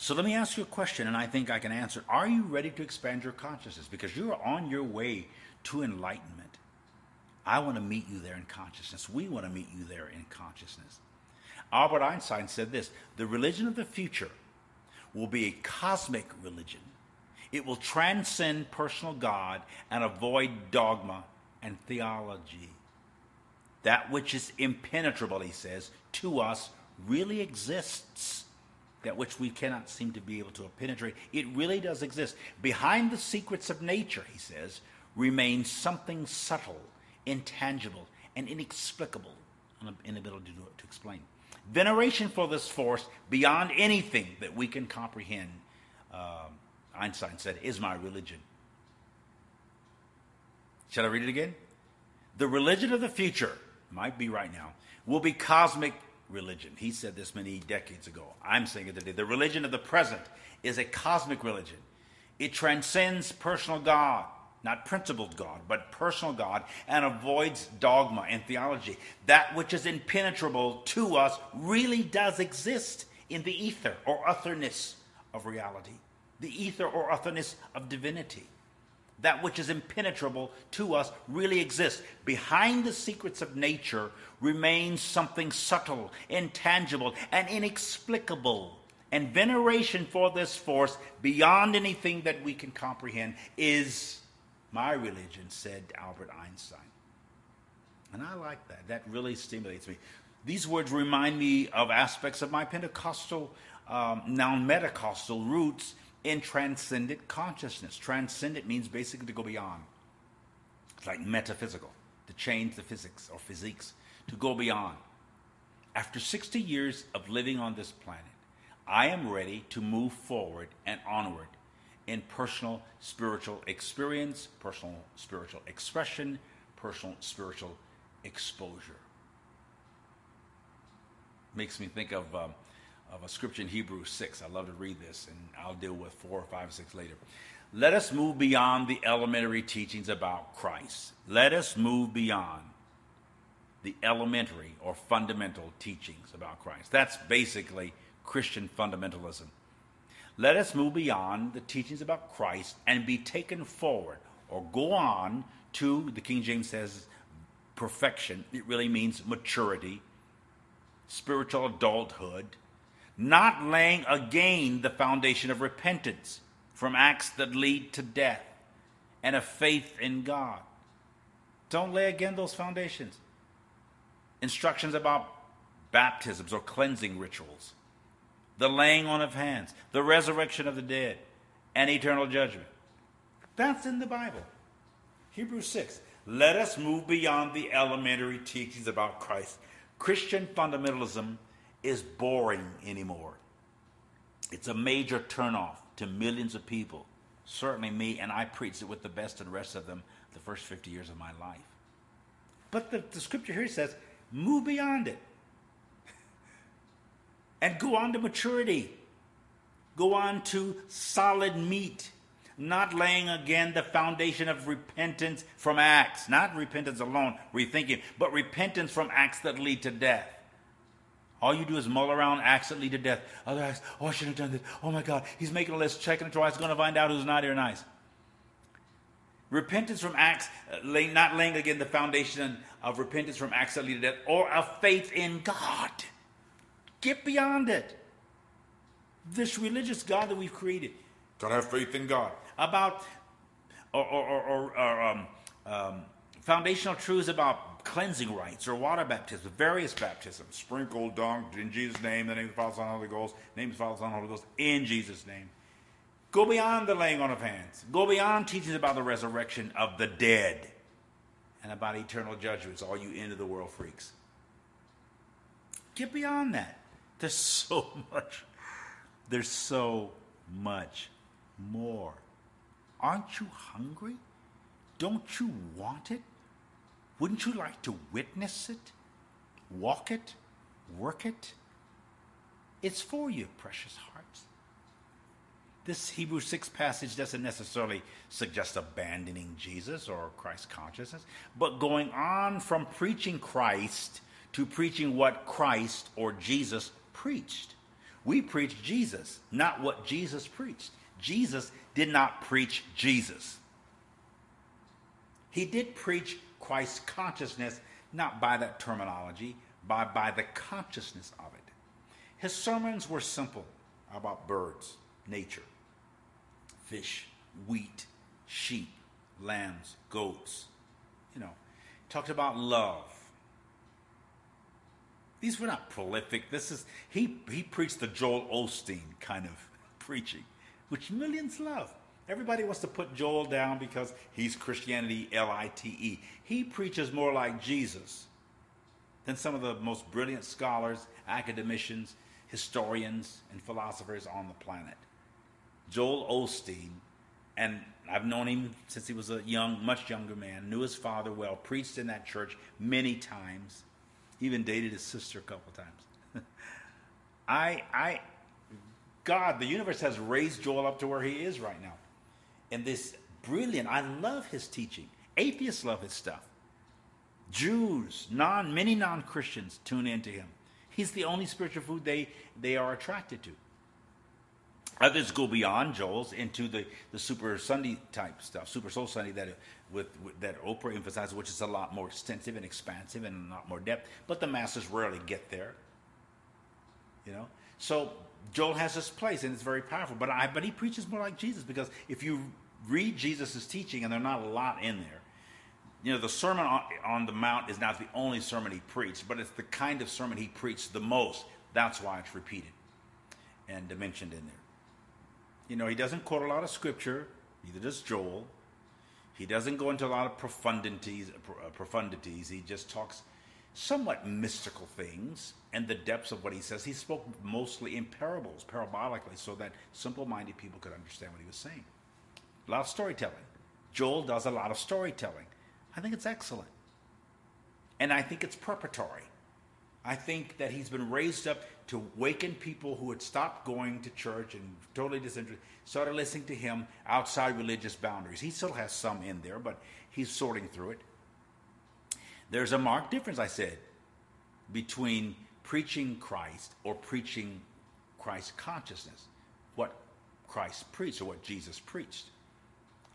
So let me ask you a question, and I think I can answer. Are you ready to expand your consciousness? Because you're on your way to enlightenment. I want to meet you there in consciousness. We want to meet you there in consciousness. Albert Einstein said this the religion of the future will be a cosmic religion. It will transcend personal God and avoid dogma and theology. That which is impenetrable, he says, to us really exists. That which we cannot seem to be able to penetrate. It really does exist. Behind the secrets of nature, he says, remains something subtle, intangible, and inexplicable. Inability to, to explain. Veneration for this force beyond anything that we can comprehend, uh, Einstein said, is my religion. Shall I read it again? The religion of the future, might be right now, will be cosmic religion. He said this many decades ago. I'm saying it today. The religion of the present is a cosmic religion. It transcends personal God, not principled God, but personal God, and avoids dogma and theology. That which is impenetrable to us really does exist in the ether or otherness of reality, the ether or otherness of divinity that which is impenetrable to us really exists. Behind the secrets of nature remains something subtle, intangible, and inexplicable. And veneration for this force, beyond anything that we can comprehend, is my religion, said Albert Einstein. And I like that. That really stimulates me. These words remind me of aspects of my Pentecostal, um, now Metacostal roots in transcendent consciousness. Transcendent means basically to go beyond. It's like metaphysical, to change the physics or physiques, to go beyond. After 60 years of living on this planet, I am ready to move forward and onward in personal spiritual experience, personal spiritual expression, personal spiritual exposure. Makes me think of um, of a scripture in Hebrews 6. I love to read this, and I'll deal with 4 or 5 or 6 later. Let us move beyond the elementary teachings about Christ. Let us move beyond the elementary or fundamental teachings about Christ. That's basically Christian fundamentalism. Let us move beyond the teachings about Christ and be taken forward or go on to, the King James says, perfection. It really means maturity, spiritual adulthood, not laying again the foundation of repentance from acts that lead to death and a faith in God. Don't lay again those foundations. Instructions about baptisms or cleansing rituals, the laying on of hands, the resurrection of the dead, and eternal judgment. That's in the Bible. Hebrews 6. Let us move beyond the elementary teachings about Christ. Christian fundamentalism is boring anymore. It's a major turnoff to millions of people, certainly me, and I preached it with the best and the rest of them the first 50 years of my life. But the, the scripture here says, move beyond it and go on to maturity. Go on to solid meat, not laying again the foundation of repentance from acts, not repentance alone, rethinking, but repentance from acts that lead to death. All you do is mull around lead to death. Other acts, oh, I shouldn't have done this. Oh my God, he's making a list, checking it twice, going to find out who's naughty or nice. Repentance from acts, uh, not laying again the foundation of repentance from acts that lead to death, or of faith in God. Get beyond it. This religious God that we've created. Gotta have faith in God. About, or, or, or, or um, um, foundational truths about cleansing rites or water baptism, various baptisms, sprinkled, dunked in Jesus' name, the name of the Father, Son, Holy Ghost, name of the Father, Son, Holy Ghost, in Jesus' name. Go beyond the laying on of hands. Go beyond teachings about the resurrection of the dead and about eternal judgments, all you end of the world freaks. Get beyond that. There's so much. There's so much more. Aren't you hungry? Don't you want it? Wouldn't you like to witness it, walk it, work it? It's for you, precious hearts. This Hebrews 6 passage doesn't necessarily suggest abandoning Jesus or Christ consciousness, but going on from preaching Christ to preaching what Christ or Jesus preached. We preach Jesus, not what Jesus preached. Jesus did not preach Jesus. He did preach Christ's consciousness, not by that terminology, but by the consciousness of it. His sermons were simple about birds, nature, fish, wheat, sheep, lambs, goats. You know, talked about love. These were not prolific. This is he he preached the Joel Osteen kind of preaching, which millions love. Everybody wants to put Joel down because he's Christianity L I T E. He preaches more like Jesus than some of the most brilliant scholars, academicians, historians, and philosophers on the planet. Joel Osteen, and I've known him since he was a young, much younger man, knew his father well, preached in that church many times, even dated his sister a couple times. I, I, God, the universe has raised Joel up to where he is right now. And this brilliant, I love his teaching. Atheists love his stuff. Jews, non, many non-Christians tune into him. He's the only spiritual food they, they are attracted to. Others go beyond Joel's into the, the Super Sunday type stuff, Super Soul Sunday that with, with, that Oprah emphasizes, which is a lot more extensive and expansive and a lot more depth. But the masses rarely get there. You know, so Joel has his place and it's very powerful. But I but he preaches more like Jesus because if you read Jesus' teaching and there's not a lot in there, you know, the Sermon on, on the Mount is not the only sermon he preached, but it's the kind of sermon he preached the most. That's why it's repeated and mentioned in there. You know, he doesn't quote a lot of scripture, neither does Joel. He doesn't go into a lot of profundities, uh, profundities. He just talks somewhat mystical things and the depths of what he says. He spoke mostly in parables, parabolically, so that simple minded people could understand what he was saying. A lot of storytelling. Joel does a lot of storytelling. I think it's excellent. And I think it's preparatory. I think that he's been raised up to waken people who had stopped going to church and totally disinterested, started listening to him outside religious boundaries. He still has some in there, but he's sorting through it. There's a marked difference, I said, between preaching Christ or preaching Christ consciousness, what Christ preached or what Jesus preached.